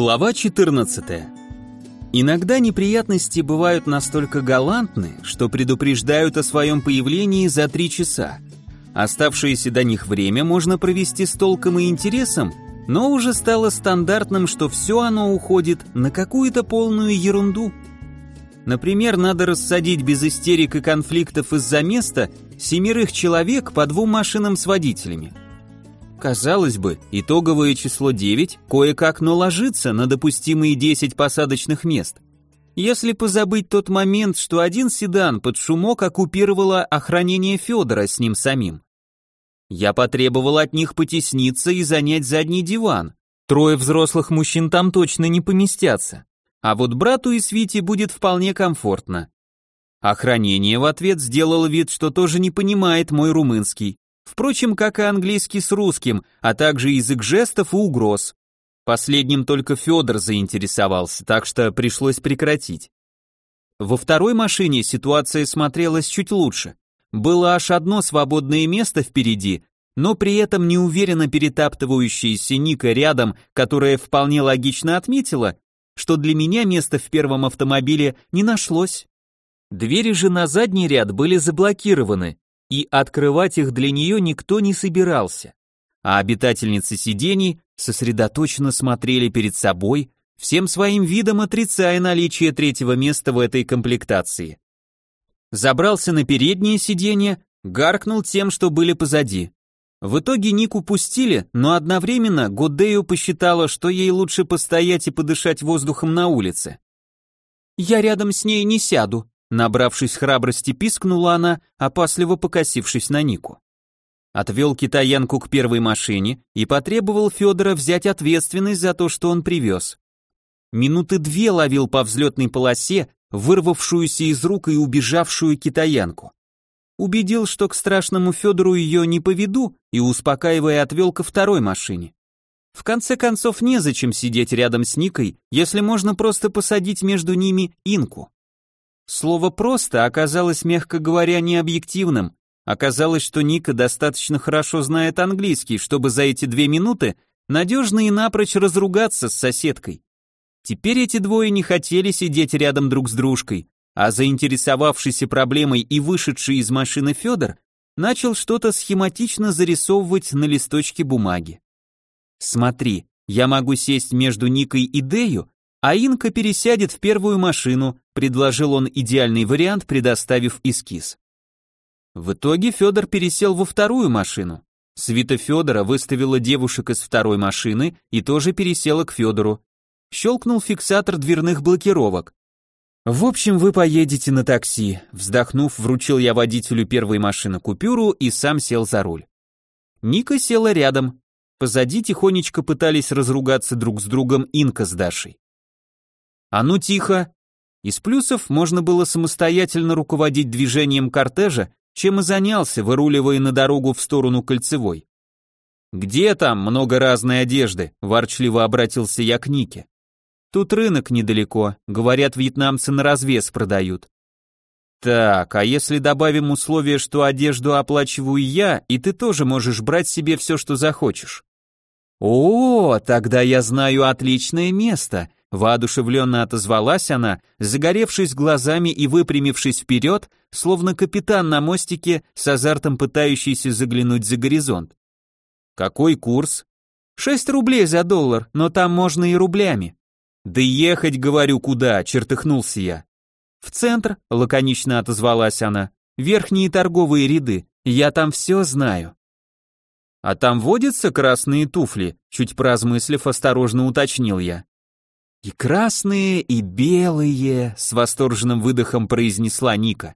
Глава 14. Иногда неприятности бывают настолько галантны, что предупреждают о своем появлении за три часа. Оставшееся до них время можно провести с толком и интересом, но уже стало стандартным, что все оно уходит на какую-то полную ерунду. Например, надо рассадить без истерик и конфликтов из-за места семерых человек по двум машинам с водителями – Казалось бы, итоговое число 9 кое-как, но ложится на допустимые 10 посадочных мест. Если позабыть тот момент, что один седан под шумок оккупировало охранение Федора с ним самим. Я потребовал от них потесниться и занять задний диван. Трое взрослых мужчин там точно не поместятся. А вот брату и Свите будет вполне комфортно. Охранение в ответ сделало вид, что тоже не понимает мой румынский. Впрочем, как и английский с русским, а также язык жестов и угроз. Последним только Федор заинтересовался, так что пришлось прекратить. Во второй машине ситуация смотрелась чуть лучше. Было аж одно свободное место впереди, но при этом неуверенно перетаптывающаяся Ника рядом, которая вполне логично отметила, что для меня места в первом автомобиле не нашлось. Двери же на задний ряд были заблокированы, и открывать их для нее никто не собирался. А обитательницы сидений сосредоточенно смотрели перед собой, всем своим видом отрицая наличие третьего места в этой комплектации. Забрался на переднее сиденье, гаркнул тем, что были позади. В итоге Нику пустили, но одновременно Годею посчитала, что ей лучше постоять и подышать воздухом на улице. «Я рядом с ней не сяду», Набравшись храбрости, пискнула она, опасливо покосившись на Нику. Отвел китаянку к первой машине и потребовал Федора взять ответственность за то, что он привез. Минуты две ловил по взлетной полосе вырвавшуюся из рук и убежавшую китаянку. Убедил, что к страшному Федору ее не поведу, и, успокаивая, отвел ко второй машине. В конце концов, незачем сидеть рядом с Никой, если можно просто посадить между ними инку. Слово «просто» оказалось, мягко говоря, необъективным. Оказалось, что Ника достаточно хорошо знает английский, чтобы за эти две минуты надежно и напрочь разругаться с соседкой. Теперь эти двое не хотели сидеть рядом друг с дружкой, а заинтересовавшийся проблемой и вышедший из машины Федор начал что-то схематично зарисовывать на листочке бумаги. «Смотри, я могу сесть между Никой и Дею, а Инка пересядет в первую машину, предложил он идеальный вариант, предоставив эскиз. В итоге Федор пересел во вторую машину. Свита Федора выставила девушек из второй машины и тоже пересела к Федору. Щелкнул фиксатор дверных блокировок. «В общем, вы поедете на такси», вздохнув, вручил я водителю первой машины купюру и сам сел за руль. Ника села рядом. Позади тихонечко пытались разругаться друг с другом Инка с Дашей. «А ну тихо!» Из плюсов можно было самостоятельно руководить движением кортежа, чем и занялся, выруливая на дорогу в сторону кольцевой. «Где там много разной одежды?» – ворчливо обратился я к Нике. «Тут рынок недалеко, говорят, вьетнамцы на развес продают». «Так, а если добавим условие, что одежду оплачиваю я, и ты тоже можешь брать себе все, что захочешь?» «О, тогда я знаю отличное место», Воодушевленно отозвалась она, загоревшись глазами и выпрямившись вперед, словно капитан на мостике с азартом пытающийся заглянуть за горизонт. «Какой курс?» «Шесть рублей за доллар, но там можно и рублями». «Да ехать, говорю, куда?» — чертыхнулся я. «В центр», — лаконично отозвалась она. «Верхние торговые ряды. Я там все знаю». «А там водятся красные туфли?» Чуть поразмыслив, осторожно уточнил я. «И красные, и белые», — с восторженным выдохом произнесла Ника.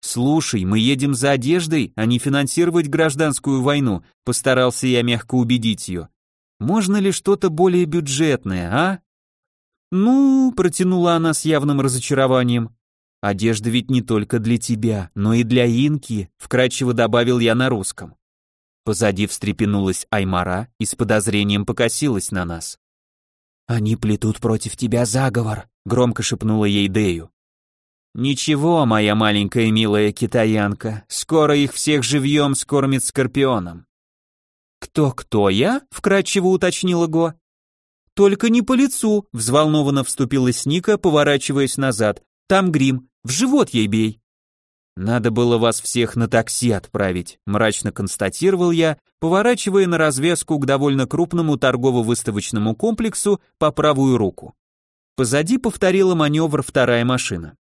«Слушай, мы едем за одеждой, а не финансировать гражданскую войну», — постарался я мягко убедить ее. «Можно ли что-то более бюджетное, а?» «Ну», — протянула она с явным разочарованием. «Одежда ведь не только для тебя, но и для Инки», — вкратчиво добавил я на русском. Позади встрепенулась Аймара и с подозрением покосилась на нас. «Они плетут против тебя заговор», — громко шепнула ей Дею. «Ничего, моя маленькая милая китаянка, скоро их всех живьем скормит скорпионом». «Кто-кто я?» — вкратчиво уточнила Го. «Только не по лицу», — взволнованно вступилась Ника, поворачиваясь назад. «Там грим, в живот ей бей». «Надо было вас всех на такси отправить», — мрачно констатировал я, поворачивая на развязку к довольно крупному торгово-выставочному комплексу по правую руку. Позади повторила маневр вторая машина.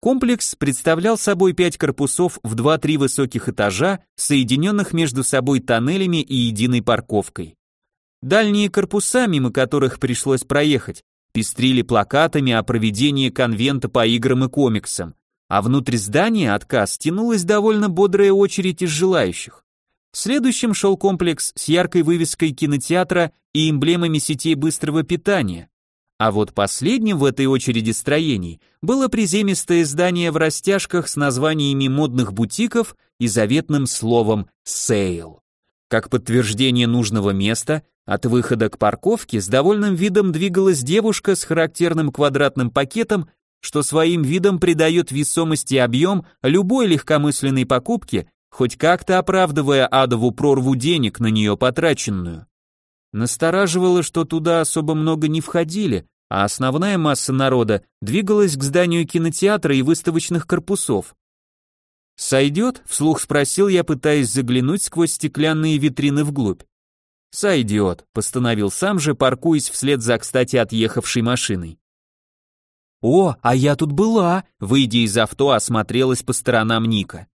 Комплекс представлял собой пять корпусов в 2-3 высоких этажа, соединенных между собой тоннелями и единой парковкой. Дальние корпуса, мимо которых пришлось проехать, пестрили плакатами о проведении конвента по играм и комиксам, а внутрь здания от касс тянулась довольно бодрая очередь из желающих. Следующим шел комплекс с яркой вывеской кинотеатра и эмблемами сетей быстрого питания, а вот последним в этой очереди строений было приземистое здание в растяжках с названиями модных бутиков и заветным словом «sale». Как подтверждение нужного места, от выхода к парковке с довольным видом двигалась девушка с характерным квадратным пакетом, что своим видом придает весомость и объем любой легкомысленной покупке, хоть как-то оправдывая адову прорву денег на нее потраченную. Настораживало, что туда особо много не входили, а основная масса народа двигалась к зданию кинотеатра и выставочных корпусов. «Сойдет?» — вслух спросил я, пытаясь заглянуть сквозь стеклянные витрины вглубь. «Сойдет», — постановил сам же, паркуясь вслед за, кстати, отъехавшей машиной. «О, а я тут была!» — выйдя из авто, осмотрелась по сторонам Ника.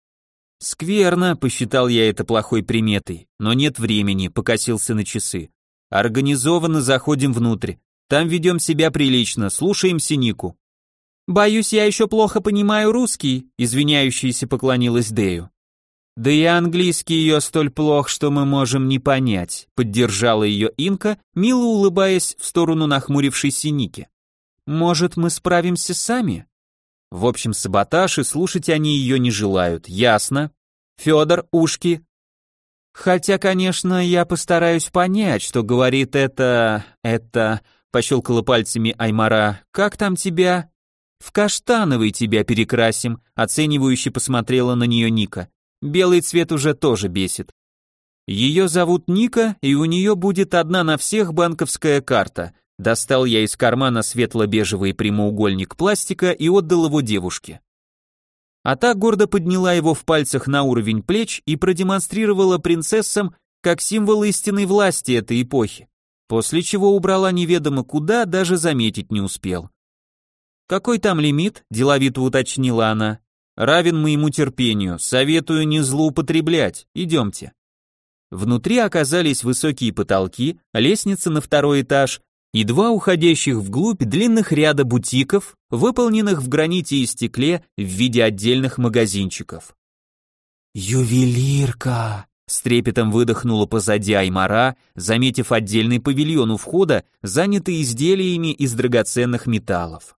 «Скверно», — посчитал я это плохой приметой, но нет времени, покосился на часы. «Организованно заходим внутрь. Там ведем себя прилично, слушаемся Нику». «Боюсь, я еще плохо понимаю русский», — извиняющаяся поклонилась Дэю. «Да и английский ее столь плох, что мы можем не понять», — поддержала ее Инка, мило улыбаясь в сторону нахмурившейся Ники. «Может, мы справимся сами?» В общем, саботаж, и слушать они ее не желают, ясно. Федор, ушки. Хотя, конечно, я постараюсь понять, что говорит это... это... Пощелкала пальцами Аймара. Как там тебя? В каштановый тебя перекрасим, оценивающе посмотрела на нее Ника. Белый цвет уже тоже бесит. Ее зовут Ника, и у нее будет одна на всех банковская карта. Достал я из кармана светло-бежевый прямоугольник пластика и отдал его девушке. А та гордо подняла его в пальцах на уровень плеч и продемонстрировала принцессам как символ истинной власти этой эпохи, после чего убрала неведомо куда, даже заметить не успел. «Какой там лимит?» – деловито уточнила она. «Равен моему терпению, советую не злоупотреблять, идемте». Внутри оказались высокие потолки, лестница на второй этаж, и два уходящих вглубь длинных ряда бутиков, выполненных в граните и стекле в виде отдельных магазинчиков. «Ювелирка!» — с трепетом выдохнула позади Аймара, заметив отдельный павильон у входа, занятый изделиями из драгоценных металлов.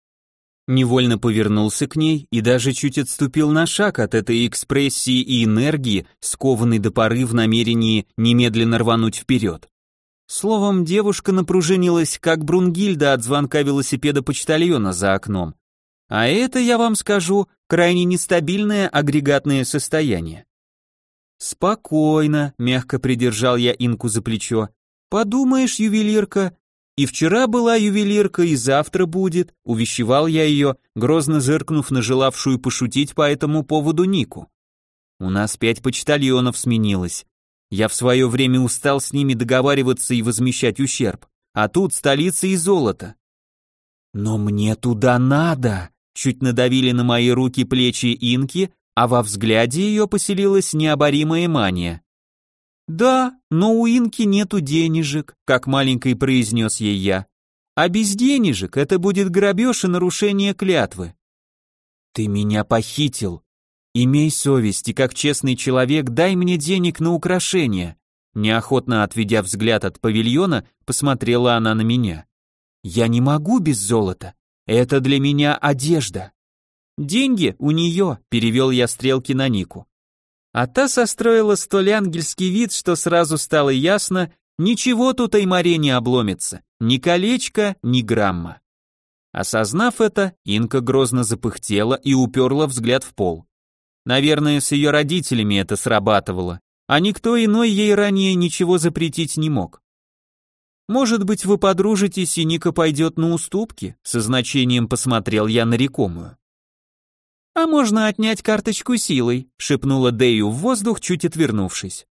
Невольно повернулся к ней и даже чуть отступил на шаг от этой экспрессии и энергии, скованной до поры в намерении немедленно рвануть вперед. Словом, девушка напружинилась, как Брунгильда от звонка велосипеда почтальона за окном. А это, я вам скажу, крайне нестабильное агрегатное состояние. Спокойно, мягко придержал я Инку за плечо. Подумаешь, ювелирка, и вчера была ювелирка, и завтра будет, увещевал я ее, грозно зыркнув на желавшую пошутить по этому поводу Нику. У нас пять почтальонов сменилось. Я в свое время устал с ними договариваться и возмещать ущерб, а тут столица и золото. Но мне туда надо, чуть надавили на мои руки плечи инки, а во взгляде ее поселилась необоримая мания. «Да, но у Инки нету денежек», как маленькой произнес ей я. «А без денежек это будет грабеж и нарушение клятвы». «Ты меня похитил», «Имей совесть и как честный человек дай мне денег на украшения». Неохотно отведя взгляд от павильона, посмотрела она на меня. «Я не могу без золота. Это для меня одежда». «Деньги у нее», — перевел я стрелки на Нику. А та состроила столь ангельский вид, что сразу стало ясно, ничего тут Аймаре не обломится, ни колечко, ни грамма. Осознав это, Инка грозно запыхтела и уперла взгляд в пол. Наверное, с ее родителями это срабатывало, а никто иной ей ранее ничего запретить не мог. Может быть, вы подружитесь, и Ника пойдет на уступки? Со значением посмотрел я на рекомую. А можно отнять карточку силой, шепнула Дэю в воздух, чуть отвернувшись.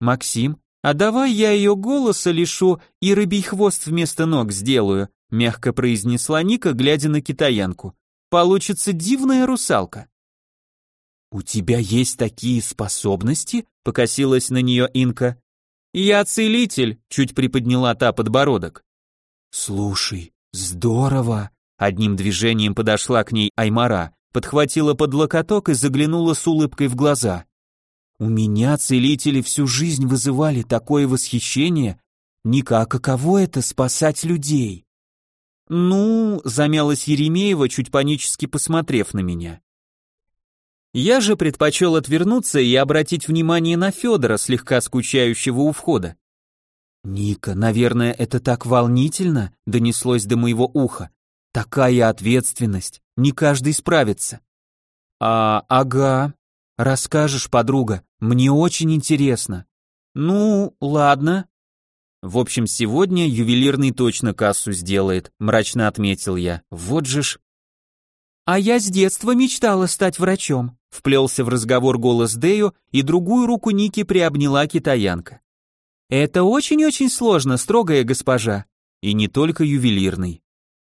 Максим, а давай я ее голоса лишу и рыбий хвост вместо ног сделаю, мягко произнесла Ника, глядя на китаянку. Получится дивная русалка. У тебя есть такие способности? покосилась на нее Инка. «Я целитель», — чуть приподняла та подбородок. «Слушай, здорово!» Одним движением подошла к ней Аймара, подхватила под локоток и заглянула с улыбкой в глаза. «У меня целители всю жизнь вызывали такое восхищение. Ника, а каково это спасать людей?» «Ну», — замялась Еремеева, чуть панически посмотрев на меня. Я же предпочел отвернуться и обратить внимание на Федора, слегка скучающего у входа. «Ника, наверное, это так волнительно», — донеслось до моего уха. «Такая ответственность, не каждый справится». «А, ага. Расскажешь, подруга, мне очень интересно». «Ну, ладно». «В общем, сегодня ювелирный точно кассу сделает», — мрачно отметил я. «Вот же ж...» «А я с детства мечтала стать врачом», — вплелся в разговор голос Дэю, и другую руку Ники приобняла китаянка. «Это очень-очень сложно, строгая госпожа, и не только ювелирный».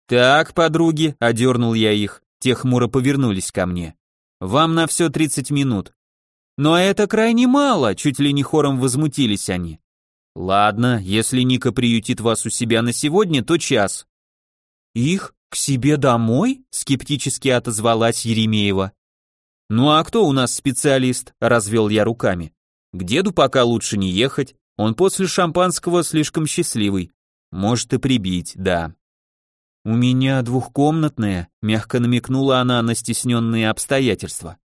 «Так, подруги», — одернул я их, те хмуро повернулись ко мне. «Вам на все 30 минут». «Но это крайне мало», — чуть ли не хором возмутились они. «Ладно, если Ника приютит вас у себя на сегодня, то час». «Их? К себе домой? скептически отозвалась Еремеева. Ну а кто у нас специалист? развел я руками. К деду пока лучше не ехать, он после шампанского слишком счастливый. Может и прибить, да. У меня двухкомнатная, мягко намекнула она на стесненные обстоятельства.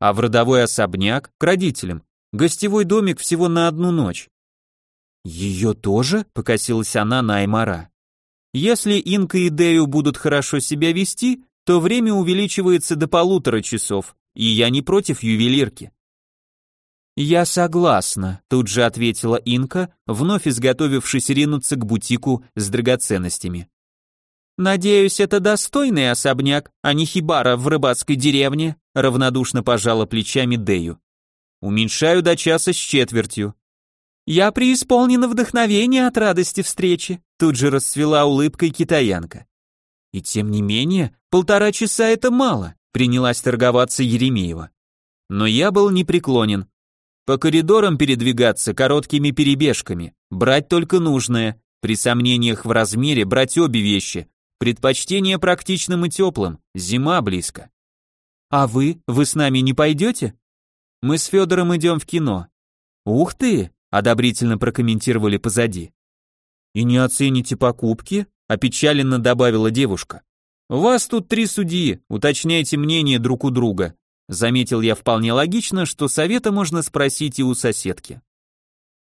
А в родовой особняк к родителям. Гостевой домик всего на одну ночь. Ее тоже? покосилась она на Аймара. Если Инка и Дею будут хорошо себя вести, то время увеличивается до полутора часов, и я не против ювелирки. Я согласна, тут же ответила Инка, вновь изготовившись ринуться к бутику с драгоценностями. Надеюсь, это достойный особняк, а не хибара в рыбацкой деревне, равнодушно пожала плечами Дею. Уменьшаю до часа с четвертью. Я преисполнена вдохновения от радости встречи, тут же расцвела улыбкой китаянка. И тем не менее, полтора часа это мало, принялась торговаться Еремеева. Но я был непреклонен. По коридорам передвигаться короткими перебежками, брать только нужное, при сомнениях в размере брать обе вещи, предпочтение практичным и теплым, зима близко. А вы, вы с нами не пойдете? Мы с Федором идем в кино. Ух ты, одобрительно прокомментировали позади. И не оцените покупки? опечаленно добавила девушка. Вас тут три судьи, уточняйте мнение друг у друга. Заметил я вполне логично, что совета можно спросить и у соседки.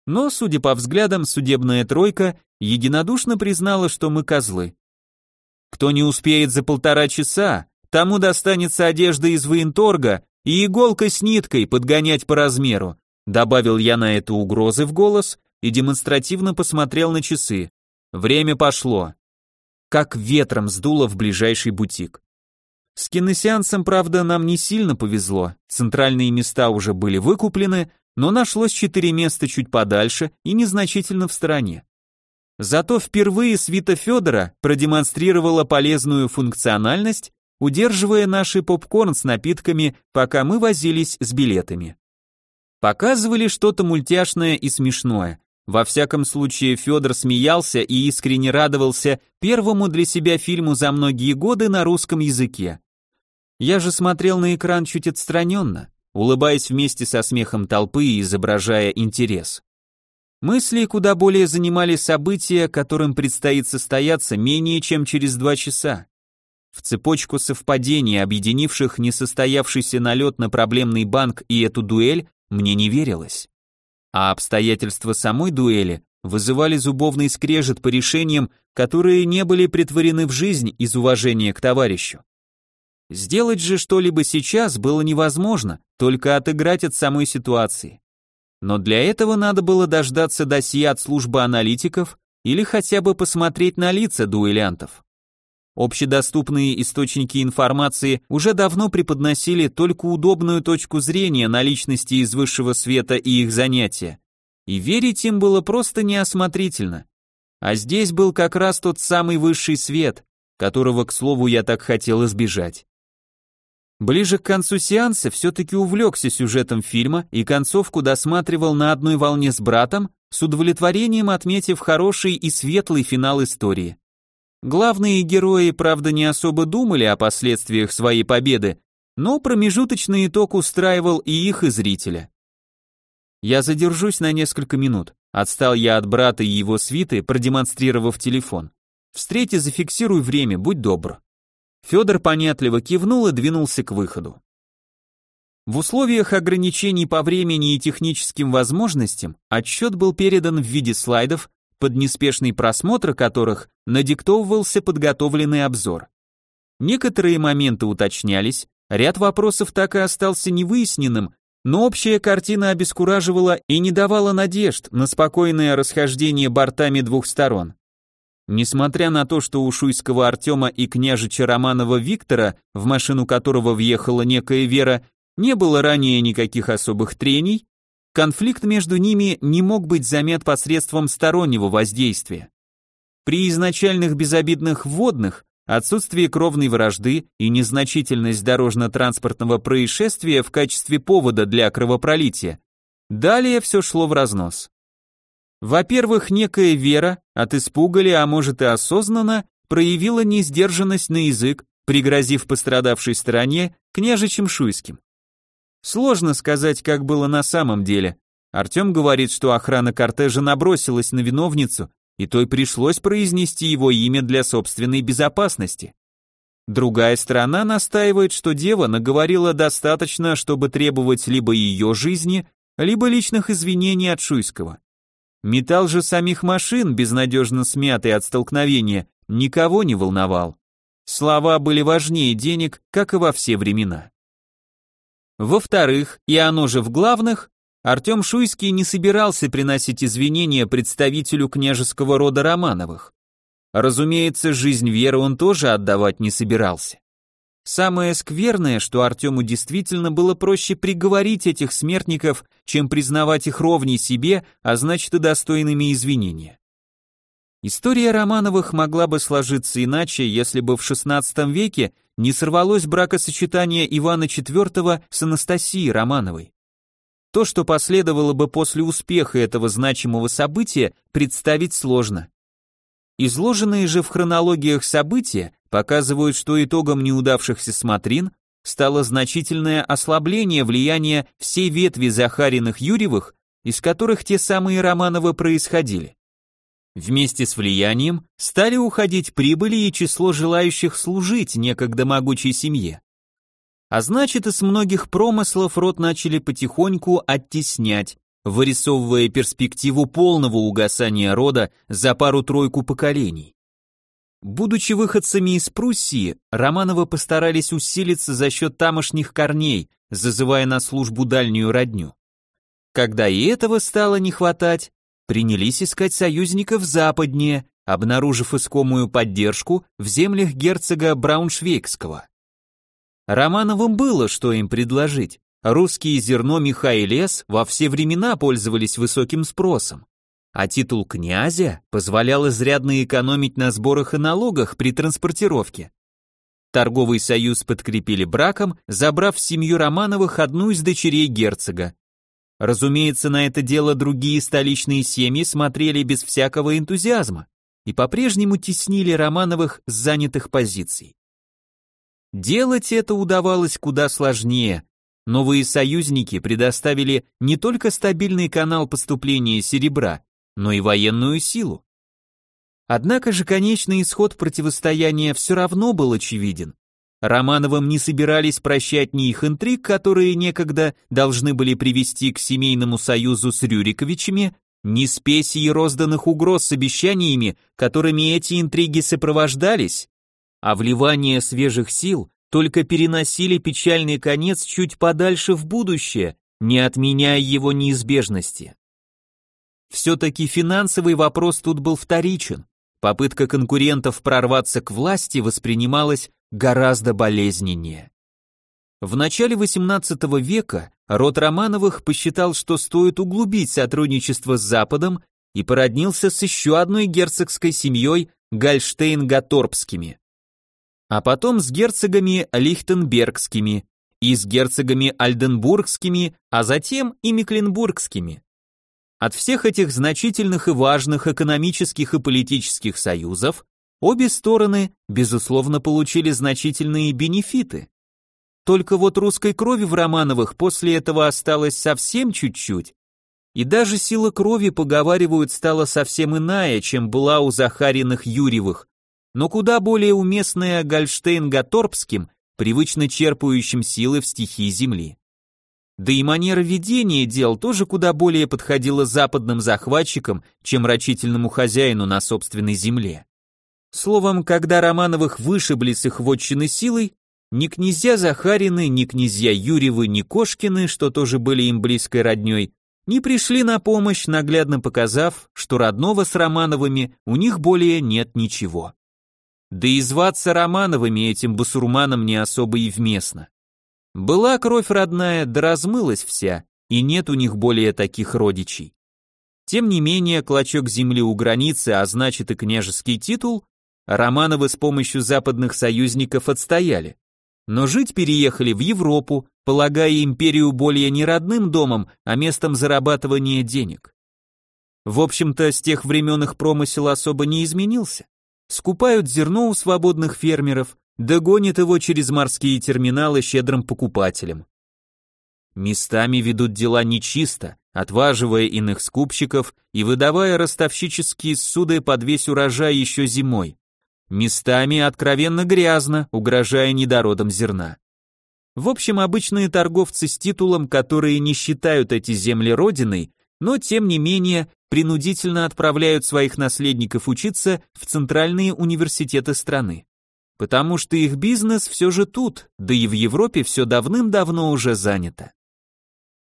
Но, судя по взглядам, судебная тройка единодушно признала, что мы козлы. Кто не успеет за полтора часа, тому достанется одежда из военторга и иголка с ниткой подгонять по размеру, Добавил я на это угрозы в голос и демонстративно посмотрел на часы. Время пошло. Как ветром сдуло в ближайший бутик. С киносеансом, правда, нам не сильно повезло. Центральные места уже были выкуплены, но нашлось четыре места чуть подальше и незначительно в стороне. Зато впервые свита Федора продемонстрировала полезную функциональность, удерживая наши попкорн с напитками, пока мы возились с билетами. Показывали что-то мультяшное и смешное. Во всяком случае, Федор смеялся и искренне радовался первому для себя фильму за многие годы на русском языке. Я же смотрел на экран чуть отстраненно, улыбаясь вместе со смехом толпы и изображая интерес. Мысли куда более занимали события, которым предстоит состояться менее чем через два часа. В цепочку совпадений, объединивших несостоявшийся налет на проблемный банк и эту дуэль, мне не верилось. А обстоятельства самой дуэли вызывали зубовный скрежет по решениям, которые не были притворены в жизнь из уважения к товарищу. Сделать же что-либо сейчас было невозможно, только отыграть от самой ситуации. Но для этого надо было дождаться досье от службы аналитиков, или хотя бы посмотреть на лица дуэлянтов. Общедоступные источники информации уже давно преподносили только удобную точку зрения на личности из высшего света и их занятия, и верить им было просто неосмотрительно. А здесь был как раз тот самый высший свет, которого, к слову, я так хотел избежать. Ближе к концу сеанса все-таки увлекся сюжетом фильма и концовку досматривал на одной волне с братом, с удовлетворением отметив хороший и светлый финал истории. Главные герои, правда, не особо думали о последствиях своей победы, но промежуточный итог устраивал и их, и зрителя. Я задержусь на несколько минут. Отстал я от брата и его свиты, продемонстрировав телефон. Встрети зафиксируй время, будь добр. Федор понятливо кивнул и двинулся к выходу. В условиях ограничений по времени и техническим возможностям отчет был передан в виде слайдов, под неспешный просмотр которых надиктовывался подготовленный обзор. Некоторые моменты уточнялись, ряд вопросов так и остался невыясненным, но общая картина обескураживала и не давала надежд на спокойное расхождение бортами двух сторон. Несмотря на то, что у шуйского Артема и княжича Романова Виктора, в машину которого въехала некая Вера, не было ранее никаких особых трений, конфликт между ними не мог быть замет посредством стороннего воздействия. При изначальных безобидных вводных отсутствие кровной вражды и незначительность дорожно-транспортного происшествия в качестве повода для кровопролития, далее все шло в разнос. Во-первых, некая Вера, от испуга ли, а может и осознанно, проявила несдержанность на язык, пригрозив пострадавшей стороне княжичем Шуйским. Сложно сказать, как было на самом деле. Артем говорит, что охрана кортежа набросилась на виновницу, и той пришлось произнести его имя для собственной безопасности. Другая сторона настаивает, что дева наговорила достаточно, чтобы требовать либо ее жизни, либо личных извинений от Шуйского. Металл же самих машин, безнадежно смятый от столкновения, никого не волновал. Слова были важнее денег, как и во все времена. Во-вторых, и оно же в главных, Артем Шуйский не собирался приносить извинения представителю княжеского рода Романовых. Разумеется, жизнь Веры он тоже отдавать не собирался. Самое скверное, что Артему действительно было проще приговорить этих смертников, чем признавать их ровней себе, а значит и достойными извинения. История Романовых могла бы сложиться иначе, если бы в XVI веке не сорвалось бракосочетание Ивана IV с Анастасией Романовой. То, что последовало бы после успеха этого значимого события, представить сложно. Изложенные же в хронологиях события показывают, что итогом неудавшихся смотрин стало значительное ослабление влияния всей ветви Захариных-Юрьевых, из которых те самые Романовы происходили. Вместе с влиянием стали уходить прибыли и число желающих служить некогда могучей семье. А значит, из многих промыслов род начали потихоньку оттеснять, вырисовывая перспективу полного угасания рода за пару-тройку поколений. Будучи выходцами из Пруссии, Романовы постарались усилиться за счет тамошних корней, зазывая на службу дальнюю родню. Когда и этого стало не хватать, принялись искать союзников западнее, обнаружив искомую поддержку в землях герцога Брауншвейгского. Романовым было, что им предложить. Русские зерно, меха и лес во все времена пользовались высоким спросом, а титул князя позволял изрядно экономить на сборах и налогах при транспортировке. Торговый союз подкрепили браком, забрав в семью Романовых одну из дочерей герцога. Разумеется, на это дело другие столичные семьи смотрели без всякого энтузиазма и по-прежнему теснили Романовых с занятых позиций. Делать это удавалось куда сложнее, Новые союзники предоставили не только стабильный канал поступления серебра, но и военную силу. Однако же конечный исход противостояния все равно был очевиден. Романовым не собирались прощать ни их интриг, которые некогда должны были привести к семейному союзу с Рюриковичами, ни спесей розданных угроз с обещаниями, которыми эти интриги сопровождались, а вливание свежих сил только переносили печальный конец чуть подальше в будущее, не отменяя его неизбежности. Все-таки финансовый вопрос тут был вторичен. Попытка конкурентов прорваться к власти воспринималась гораздо болезненнее. В начале XVIII века род Романовых посчитал, что стоит углубить сотрудничество с Западом и породнился с еще одной герцогской семьей Гольштейн-Гаторпскими. А потом с герцогами Лихтенбергскими и с герцогами Альденбургскими, а затем и Мекленбургскими. От всех этих значительных и важных экономических и политических союзов обе стороны, безусловно, получили значительные бенефиты. Только вот русской крови в Романовых после этого осталось совсем чуть-чуть, и даже сила крови, поговаривают, стала совсем иная, чем была у Захариных Юрьевых, но куда более уместная Гольштейн-Гаторпским, привычно черпающим силы в стихии Земли. Да и манера ведения дел тоже куда более подходила западным захватчикам, чем рачительному хозяину на собственной земле. Словом, когда Романовых вышибли с их вотчины силой, ни князья Захарины, ни князья Юрьевы, ни Кошкины, что тоже были им близкой родней, не пришли на помощь, наглядно показав, что родного с Романовыми у них более нет ничего. Да и зваться Романовыми этим басурманам не особо и вместно. Была кровь родная, да размылась вся, и нет у них более таких родичей. Тем не менее, клочок земли у границы, а значит и княжеский титул, Романовы с помощью западных союзников отстояли но жить переехали в Европу, полагая империю более не родным домом, а местом зарабатывания денег. В общем-то, с тех времен их промысел особо не изменился. Скупают зерно у свободных фермеров, догонят его через морские терминалы щедрым покупателям. Местами ведут дела нечисто, отваживая иных скупщиков и выдавая ростовщические суды под весь урожай еще зимой. Местами откровенно грязно, угрожая недородам зерна. В общем, обычные торговцы с титулом, которые не считают эти земли родиной, но тем не менее принудительно отправляют своих наследников учиться в центральные университеты страны. Потому что их бизнес все же тут, да и в Европе все давным-давно уже занято.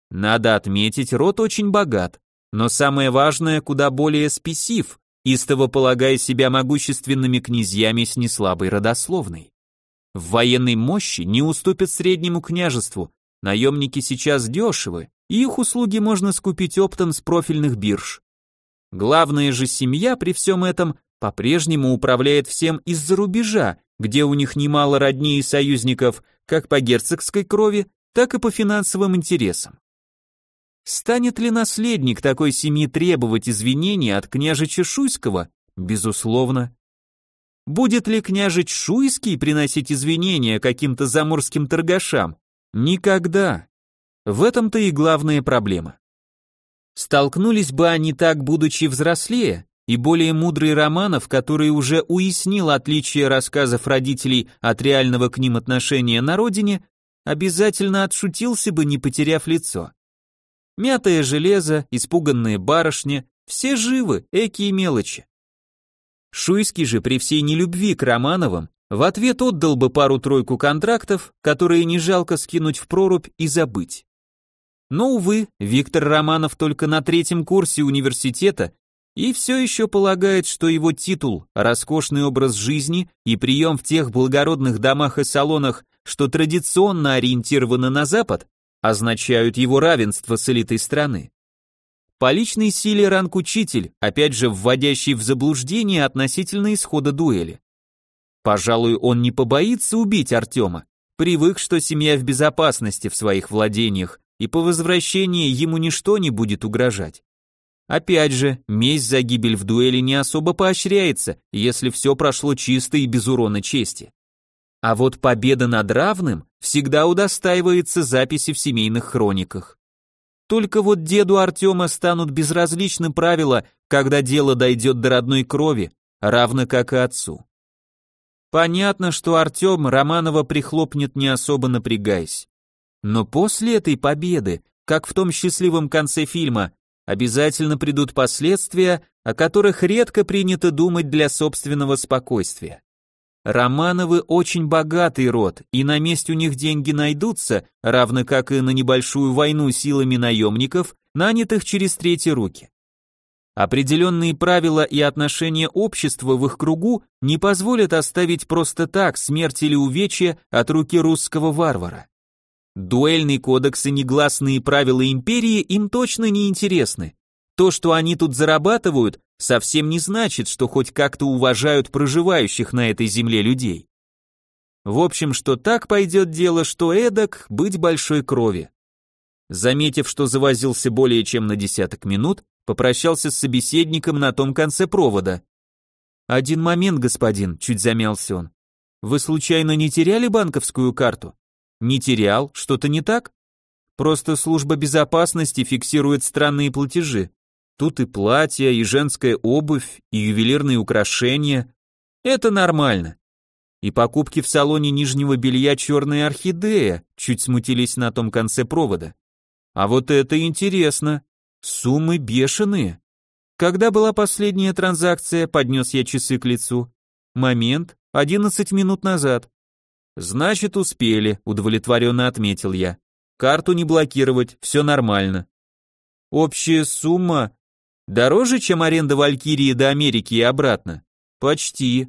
Надо отметить, род очень богат, но самое важное, куда более спесив, истово полагая себя могущественными князьями с неслабой родословной. В военной мощи не уступят среднему княжеству, наемники сейчас дешевы, и их услуги можно скупить оптом с профильных бирж. Главная же семья при всем этом по-прежнему управляет всем из-за рубежа, где у них немало родней и союзников как по герцогской крови, так и по финансовым интересам. Станет ли наследник такой семьи требовать извинений от княжича Шуйского? Безусловно. Будет ли княжич Шуйский приносить извинения каким-то заморским торгашам? Никогда. В этом-то и главная проблема. Столкнулись бы они так, будучи взрослее, и более мудрый Романов, который уже уяснил отличие рассказов родителей от реального к ним отношения на родине, обязательно отшутился бы, не потеряв лицо. Мятое железо, испуганные барышни, все живы, экие мелочи. Шуйский же при всей нелюбви к Романовым в ответ отдал бы пару-тройку контрактов, которые не жалко скинуть в прорубь и забыть. Но, увы, Виктор Романов только на третьем курсе университета и все еще полагает, что его титул, роскошный образ жизни и прием в тех благородных домах и салонах, что традиционно ориентированы на Запад, означают его равенство с элитой страны. По личной силе ранг учитель, опять же вводящий в заблуждение относительно исхода дуэли. Пожалуй, он не побоится убить Артема, привык, что семья в безопасности в своих владениях, и по возвращении ему ничто не будет угрожать. Опять же, месть за гибель в дуэли не особо поощряется, если все прошло чисто и без урона чести. А вот победа над равным всегда удостаивается записи в семейных хрониках. Только вот деду Артема станут безразличны правила, когда дело дойдет до родной крови, равно как и отцу. Понятно, что Артем Романова прихлопнет не особо напрягаясь. Но после этой победы, как в том счастливом конце фильма, обязательно придут последствия, о которых редко принято думать для собственного спокойствия. Романовы очень богатый род, и на месте у них деньги найдутся, равно как и на небольшую войну силами наемников, нанятых через третьи руки. Определенные правила и отношения общества в их кругу не позволят оставить просто так смерть или увечье от руки русского варвара. Дуэльный кодекс и негласные правила империи им точно не интересны. То, что они тут зарабатывают, совсем не значит, что хоть как-то уважают проживающих на этой земле людей. В общем, что так пойдет дело, что эдак быть большой крови. Заметив, что завозился более чем на десяток минут, попрощался с собеседником на том конце провода. «Один момент, господин», — чуть замялся он. «Вы случайно не теряли банковскую карту?» «Не терял, что-то не так?» «Просто служба безопасности фиксирует странные платежи. Тут и платья, и женская обувь, и ювелирные украшения. Это нормально. И покупки в салоне нижнего белья черная орхидея, чуть смутились на том конце провода. А вот это интересно. Суммы бешеные. Когда была последняя транзакция, поднес я часы к лицу. Момент, 11 минут назад. Значит, успели, удовлетворенно отметил я. Карту не блокировать, все нормально. Общая сумма дороже, чем аренда Валькирии до Америки и обратно. Почти.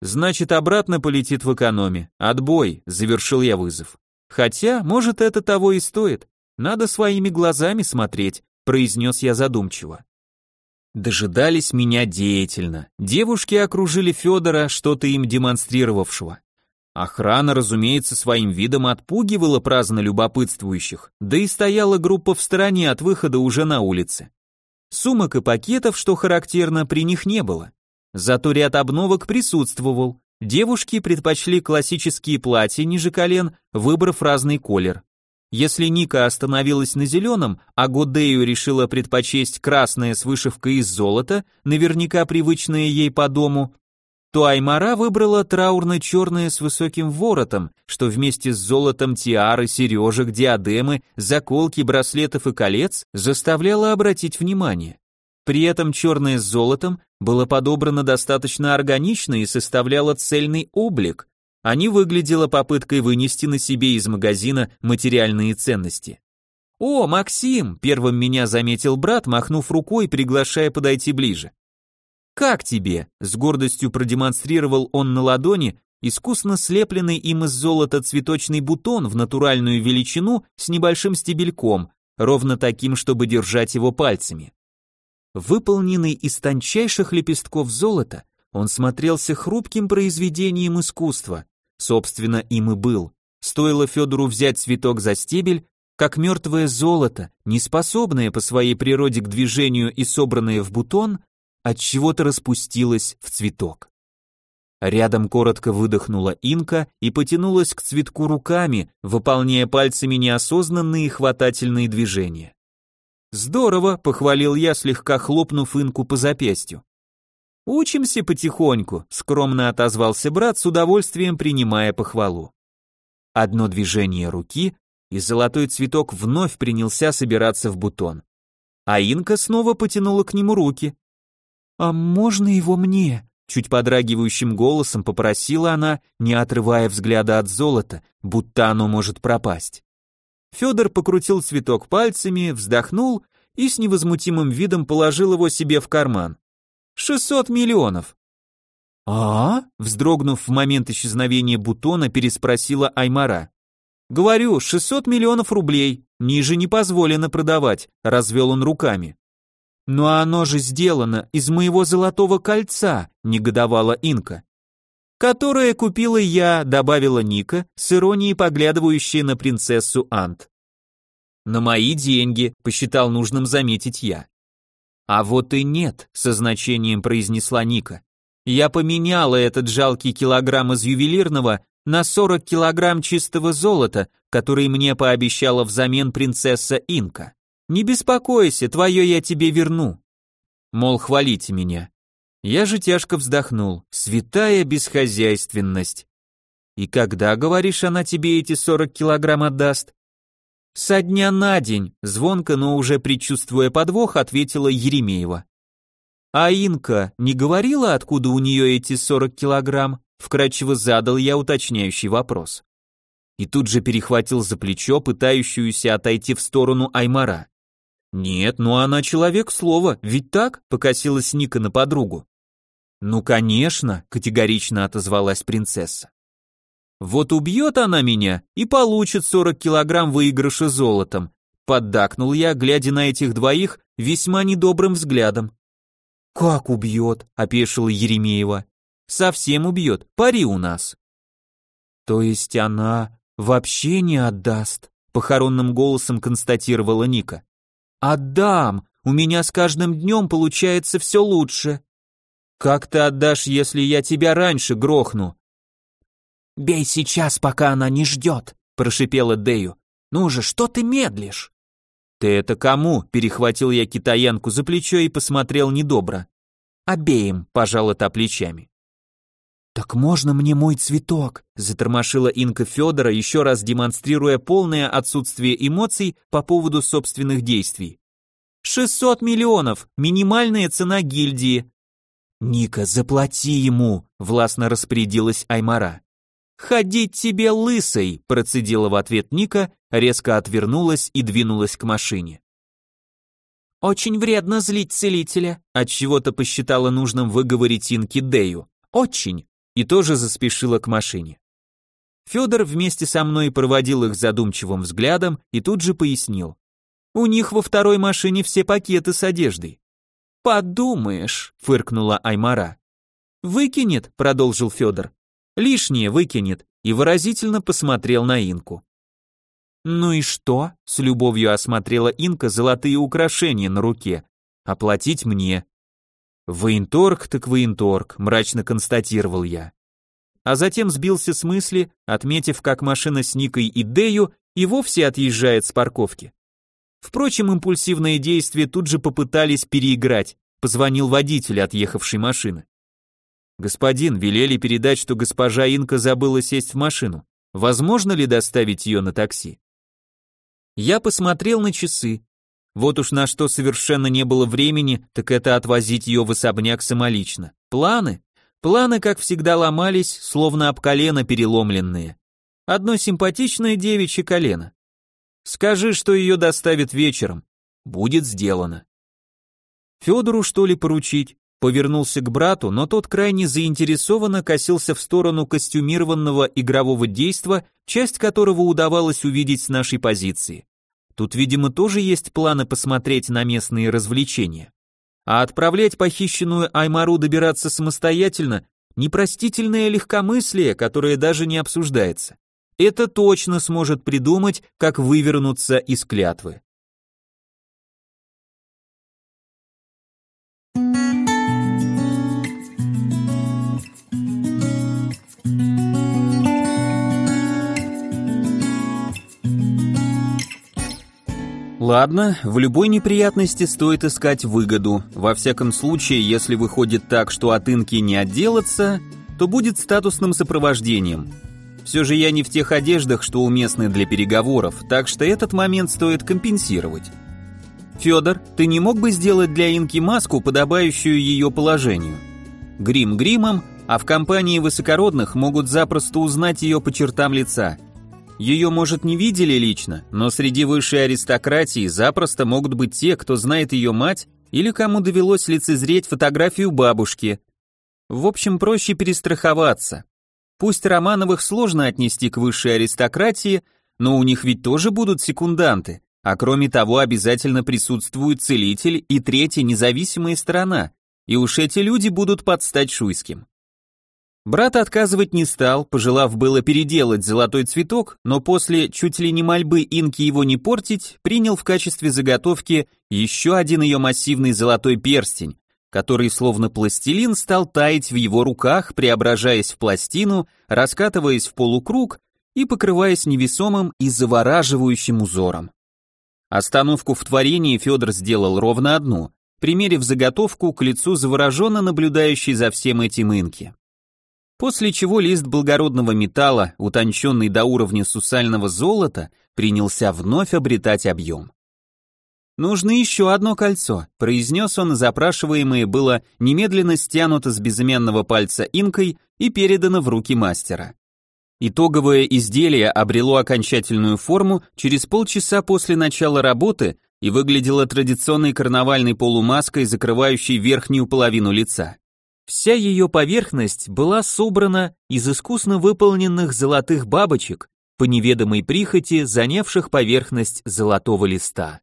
Значит, обратно полетит в экономе. Отбой, завершил я вызов. Хотя, может, это того и стоит. Надо своими глазами смотреть произнес я задумчиво. Дожидались меня деятельно. Девушки окружили Федора, что-то им демонстрировавшего. Охрана, разумеется, своим видом отпугивала праздно любопытствующих, да и стояла группа в стороне от выхода уже на улице. Сумок и пакетов, что характерно, при них не было. Зато ряд обновок присутствовал. Девушки предпочли классические платья ниже колен, выбрав разный колер. Если Ника остановилась на зеленом, а Годею решила предпочесть красное с вышивкой из золота, наверняка привычное ей по дому, то Аймара выбрала траурно-черное с высоким воротом, что вместе с золотом тиары, сережек, диадемы, заколки, браслетов и колец заставляло обратить внимание. При этом черное с золотом было подобрано достаточно органично и составляло цельный облик, а не выглядела попыткой вынести на себе из магазина материальные ценности. «О, Максим!» — первым меня заметил брат, махнув рукой, приглашая подойти ближе. «Как тебе?» — с гордостью продемонстрировал он на ладони искусно слепленный им из золота цветочный бутон в натуральную величину с небольшим стебельком, ровно таким, чтобы держать его пальцами. Выполненный из тончайших лепестков золота, он смотрелся хрупким произведением искусства, Собственно, им и был. Стоило Федору взять цветок за стебель, как мертвое золото, неспособное по своей природе к движению и собранное в бутон, от чего-то распустилось в цветок. Рядом коротко выдохнула инка и потянулась к цветку руками, выполняя пальцами неосознанные хватательные движения. «Здорово», — похвалил я, слегка хлопнув инку по запястью. Учимся потихоньку, скромно отозвался брат с удовольствием принимая похвалу. Одно движение руки, и золотой цветок вновь принялся собираться в бутон. А Инка снова потянула к нему руки. «А можно его мне?» Чуть подрагивающим голосом попросила она, не отрывая взгляда от золота, будто оно может пропасть. Федор покрутил цветок пальцами, вздохнул и с невозмутимым видом положил его себе в карман. Шестьсот миллионов. А? вздрогнув в момент исчезновения бутона, переспросила Аймара. Говорю, шестьсот миллионов рублей, ниже не позволено продавать, развел он руками. Но оно же сделано из моего золотого кольца, негодовала Инка. Которое купила я, добавила Ника, с иронией поглядывающая на принцессу Ант. На мои деньги, посчитал нужным заметить я. А вот и нет, со значением произнесла Ника. Я поменяла этот жалкий килограмм из ювелирного на 40 килограмм чистого золота, который мне пообещала взамен принцесса Инка. Не беспокойся, твое я тебе верну. Мол, хвалите меня. Я же тяжко вздохнул. Святая бесхозяйственность. И когда, говоришь, она тебе эти 40 килограмм отдаст? «Со дня на день», — звонко, но уже предчувствуя подвох, ответила Еремеева. «А Инка не говорила, откуда у нее эти 40 килограмм?» Вкратчиво задал я уточняющий вопрос. И тут же перехватил за плечо пытающуюся отойти в сторону Аймара. Нет, ну она человек слова, ведь так? Покосилась Ника на подругу. Ну, конечно, категорично отозвалась принцесса. Вот убьет она меня и получит 40 килограмм выигрыша золотом. Поддакнул я, глядя на этих двоих весьма недобрым взглядом. «Как убьет?» — опешила Еремеева. «Совсем убьет, пари у нас». «То есть она вообще не отдаст?» — похоронным голосом констатировала Ника. «Отдам! У меня с каждым днем получается все лучше». «Как ты отдашь, если я тебя раньше грохну?» «Бей сейчас, пока она не ждет», — прошипела Дею. «Ну же, что ты медлишь?» «Ты это кому?» — перехватил я китаянку за плечо и посмотрел недобро. «Обеим», — пожала та плечами. «Так можно мне мой цветок?» – затормошила Инка Федора, еще раз демонстрируя полное отсутствие эмоций по поводу собственных действий. «Шестьсот миллионов! Минимальная цена гильдии!» «Ника, заплати ему!» – властно распорядилась Аймара. «Ходить тебе лысой!» – процедила в ответ Ника, резко отвернулась и двинулась к машине. «Очень вредно злить целителя», – отчего-то посчитала нужным выговорить Инки Дею. «Очень!» И тоже заспешила к машине. Федор вместе со мной проводил их задумчивым взглядом и тут же пояснил. У них во второй машине все пакеты с одеждой. Подумаешь, фыркнула Аймара. Выкинет, продолжил Федор. Лишнее выкинет и выразительно посмотрел на Инку. Ну и что? С любовью осмотрела Инка золотые украшения на руке. Оплатить мне. Военторг так военторг, мрачно констатировал я. А затем сбился с мысли, отметив, как машина с Никой и Дею и вовсе отъезжает с парковки. Впрочем, импульсивные действия тут же попытались переиграть, позвонил водитель отъехавшей машины. Господин, велели передать, что госпожа Инка забыла сесть в машину. Возможно ли доставить ее на такси? Я посмотрел на часы. Вот уж на что совершенно не было времени, так это отвозить ее в особняк самолично. Планы? Планы, как всегда, ломались, словно об колено переломленные. Одно симпатичное девичье колено. Скажи, что ее доставят вечером. Будет сделано. Федору что ли поручить? Повернулся к брату, но тот крайне заинтересованно косился в сторону костюмированного игрового действа, часть которого удавалось увидеть с нашей позиции. Тут, видимо, тоже есть планы посмотреть на местные развлечения. А отправлять похищенную Аймару добираться самостоятельно – непростительное легкомыслие, которое даже не обсуждается. Это точно сможет придумать, как вывернуться из клятвы. Ладно, в любой неприятности стоит искать выгоду. Во всяком случае, если выходит так, что от инки не отделаться, то будет статусным сопровождением. Все же я не в тех одеждах, что уместны для переговоров, так что этот момент стоит компенсировать. Федор, ты не мог бы сделать для инки маску, подобающую ее положению? Грим гримом, а в компании высокородных могут запросто узнать ее по чертам лица – ее, может, не видели лично, но среди высшей аристократии запросто могут быть те, кто знает ее мать или кому довелось лицезреть фотографию бабушки. В общем, проще перестраховаться. Пусть Романовых сложно отнести к высшей аристократии, но у них ведь тоже будут секунданты, а кроме того обязательно присутствует целитель и третья независимая сторона, и уж эти люди будут подстать шуйским. Брат отказывать не стал, пожелав было переделать золотой цветок, но после чуть ли не мольбы инки его не портить, принял в качестве заготовки еще один ее массивный золотой перстень, который словно пластилин стал таять в его руках, преображаясь в пластину, раскатываясь в полукруг и покрываясь невесомым и завораживающим узором. Остановку в творении Федор сделал ровно одну, примерив заготовку к лицу завороженно наблюдающей за всем этим инки после чего лист благородного металла, утонченный до уровня сусального золота, принялся вновь обретать объем. «Нужно еще одно кольцо», — произнес он, запрашиваемое было немедленно стянуто с безымянного пальца инкой и передано в руки мастера. Итоговое изделие обрело окончательную форму через полчаса после начала работы и выглядело традиционной карнавальной полумаской, закрывающей верхнюю половину лица. Вся ее поверхность была собрана из искусно выполненных золотых бабочек, по неведомой прихоти, занявших поверхность золотого листа.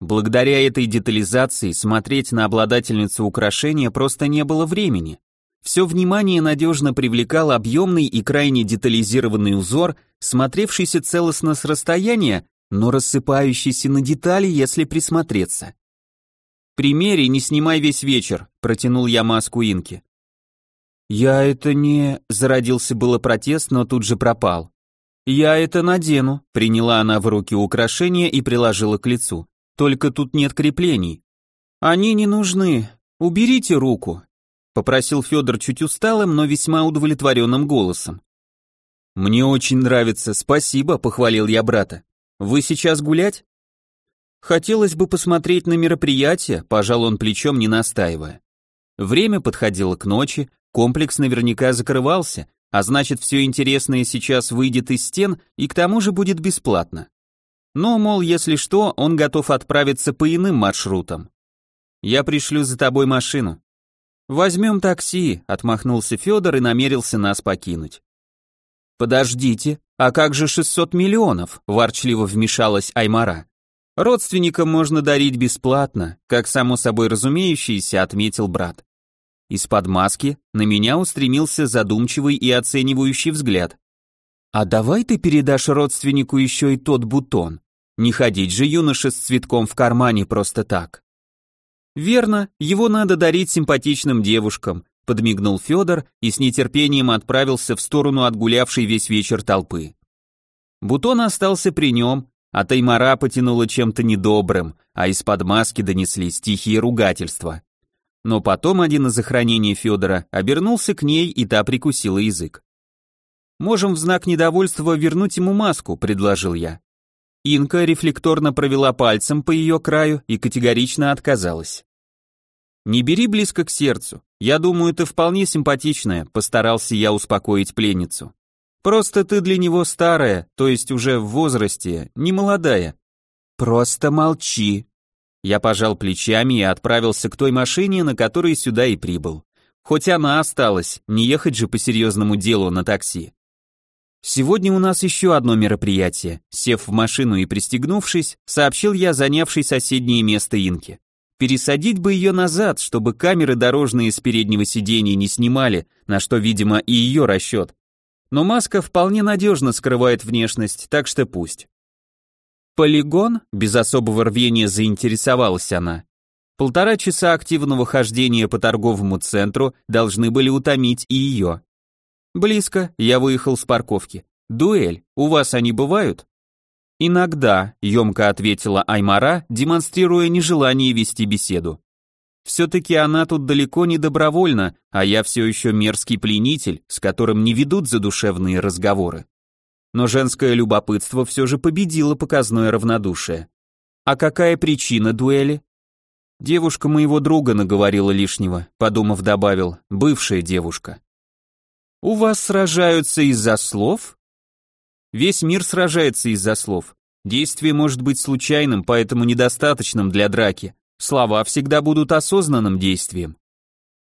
Благодаря этой детализации смотреть на обладательницу украшения просто не было времени. Все внимание надежно привлекал объемный и крайне детализированный узор, смотревшийся целостно с расстояния, но рассыпающийся на детали, если присмотреться. «Примери, не снимай весь вечер», — протянул я маску Инки. «Я это не...» — зародился было протест, но тут же пропал. «Я это надену», — приняла она в руки украшение и приложила к лицу. «Только тут нет креплений». «Они не нужны. Уберите руку», — попросил Федор чуть усталым, но весьма удовлетворенным голосом. «Мне очень нравится, спасибо», — похвалил я брата. «Вы сейчас гулять?» «Хотелось бы посмотреть на мероприятие», — пожал он плечом, не настаивая. Время подходило к ночи, комплекс наверняка закрывался, а значит все интересное сейчас выйдет из стен и к тому же будет бесплатно. Но, мол, если что, он готов отправиться по иным маршрутам. Я пришлю за тобой машину. Возьмем такси, отмахнулся Федор и намерился нас покинуть. Подождите, а как же 600 миллионов? ворчливо вмешалась Аймара. Родственникам можно дарить бесплатно, как само собой разумеющееся отметил брат. Из-под маски на меня устремился задумчивый и оценивающий взгляд. «А давай ты передашь родственнику еще и тот бутон. Не ходить же юноша с цветком в кармане просто так». «Верно, его надо дарить симпатичным девушкам», подмигнул Федор и с нетерпением отправился в сторону отгулявшей весь вечер толпы. Бутон остался при нем, а Таймара потянула чем-то недобрым, а из-под маски донеслись тихие ругательства. Но потом один из охранений Федора обернулся к ней, и та прикусила язык. «Можем в знак недовольства вернуть ему маску», — предложил я. Инка рефлекторно провела пальцем по ее краю и категорично отказалась. «Не бери близко к сердцу. Я думаю, ты вполне симпатичная», — постарался я успокоить пленницу. «Просто ты для него старая, то есть уже в возрасте, не молодая». «Просто молчи», я пожал плечами и отправился к той машине, на которой сюда и прибыл. Хоть она осталась, не ехать же по серьезному делу на такси. Сегодня у нас еще одно мероприятие. Сев в машину и пристегнувшись, сообщил я занявший соседнее место Инке. Пересадить бы ее назад, чтобы камеры дорожные с переднего сиденья не снимали, на что, видимо, и ее расчет. Но маска вполне надежно скрывает внешность, так что пусть. Полигон? Без особого рвения заинтересовалась она. Полтора часа активного хождения по торговому центру должны были утомить и ее. Близко, я выехал с парковки. Дуэль, у вас они бывают? Иногда, емко ответила Аймара, демонстрируя нежелание вести беседу. Все-таки она тут далеко не добровольна, а я все еще мерзкий пленитель, с которым не ведут задушевные разговоры но женское любопытство все же победило показное равнодушие. А какая причина дуэли? Девушка моего друга наговорила лишнего, подумав, добавил, бывшая девушка. У вас сражаются из-за слов? Весь мир сражается из-за слов. Действие может быть случайным, поэтому недостаточным для драки. Слова всегда будут осознанным действием.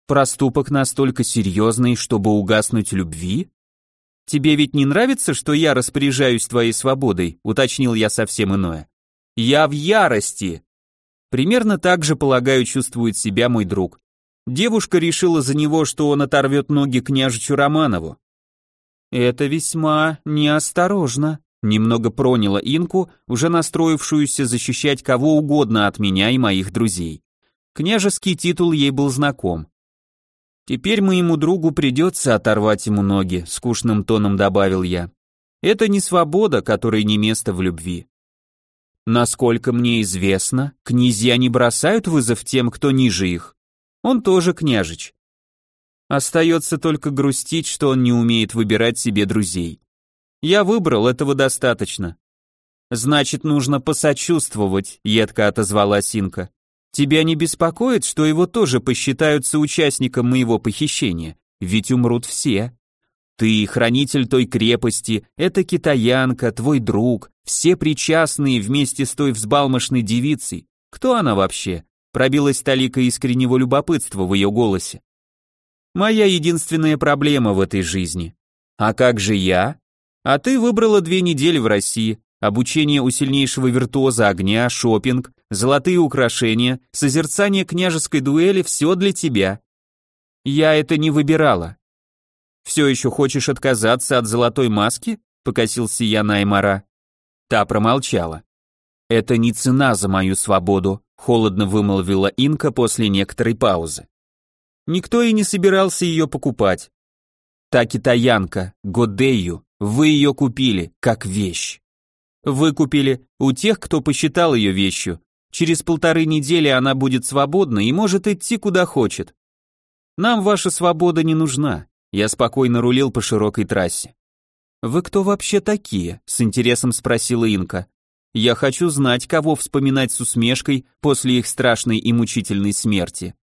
Проступок настолько серьезный, чтобы угаснуть любви? «Тебе ведь не нравится, что я распоряжаюсь твоей свободой?» — уточнил я совсем иное. «Я в ярости!» Примерно так же, полагаю, чувствует себя мой друг. Девушка решила за него, что он оторвет ноги княжичу Романову. «Это весьма неосторожно», — немного проняло Инку, уже настроившуюся защищать кого угодно от меня и моих друзей. Княжеский титул ей был знаком. Теперь моему другу придется оторвать ему ноги, скучным тоном добавил я. Это не свобода, которой не место в любви. Насколько мне известно, князья не бросают вызов тем, кто ниже их. Он тоже княжич. Остается только грустить, что он не умеет выбирать себе друзей. Я выбрал, этого достаточно. Значит, нужно посочувствовать, едко отозвалась Синка. Тебя не беспокоит, что его тоже посчитают соучастником моего похищения? Ведь умрут все. Ты хранитель той крепости, это китаянка, твой друг, все причастные вместе с той взбалмошной девицей. Кто она вообще? Пробилась талика искреннего любопытства в ее голосе. Моя единственная проблема в этой жизни. А как же я? А ты выбрала две недели в России, обучение у сильнейшего виртуоза огня, шопинг, золотые украшения, созерцание княжеской дуэли – все для тебя. Я это не выбирала. Все еще хочешь отказаться от золотой маски? Покосился я на Аймара. Та промолчала. Это не цена за мою свободу, холодно вымолвила Инка после некоторой паузы. Никто и не собирался ее покупать. Та китаянка, Годею, вы ее купили, как вещь. Вы купили у тех, кто посчитал ее вещью. Через полторы недели она будет свободна и может идти куда хочет. Нам ваша свобода не нужна. Я спокойно рулил по широкой трассе. Вы кто вообще такие? с интересом спросила Инка. Я хочу знать, кого вспоминать с усмешкой после их страшной и мучительной смерти.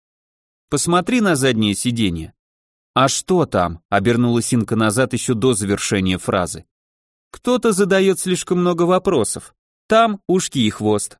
Посмотри на заднее сиденье. А что там? обернулась Инка назад еще до завершения фразы. Кто-то задает слишком много вопросов. Там ушки и хвост.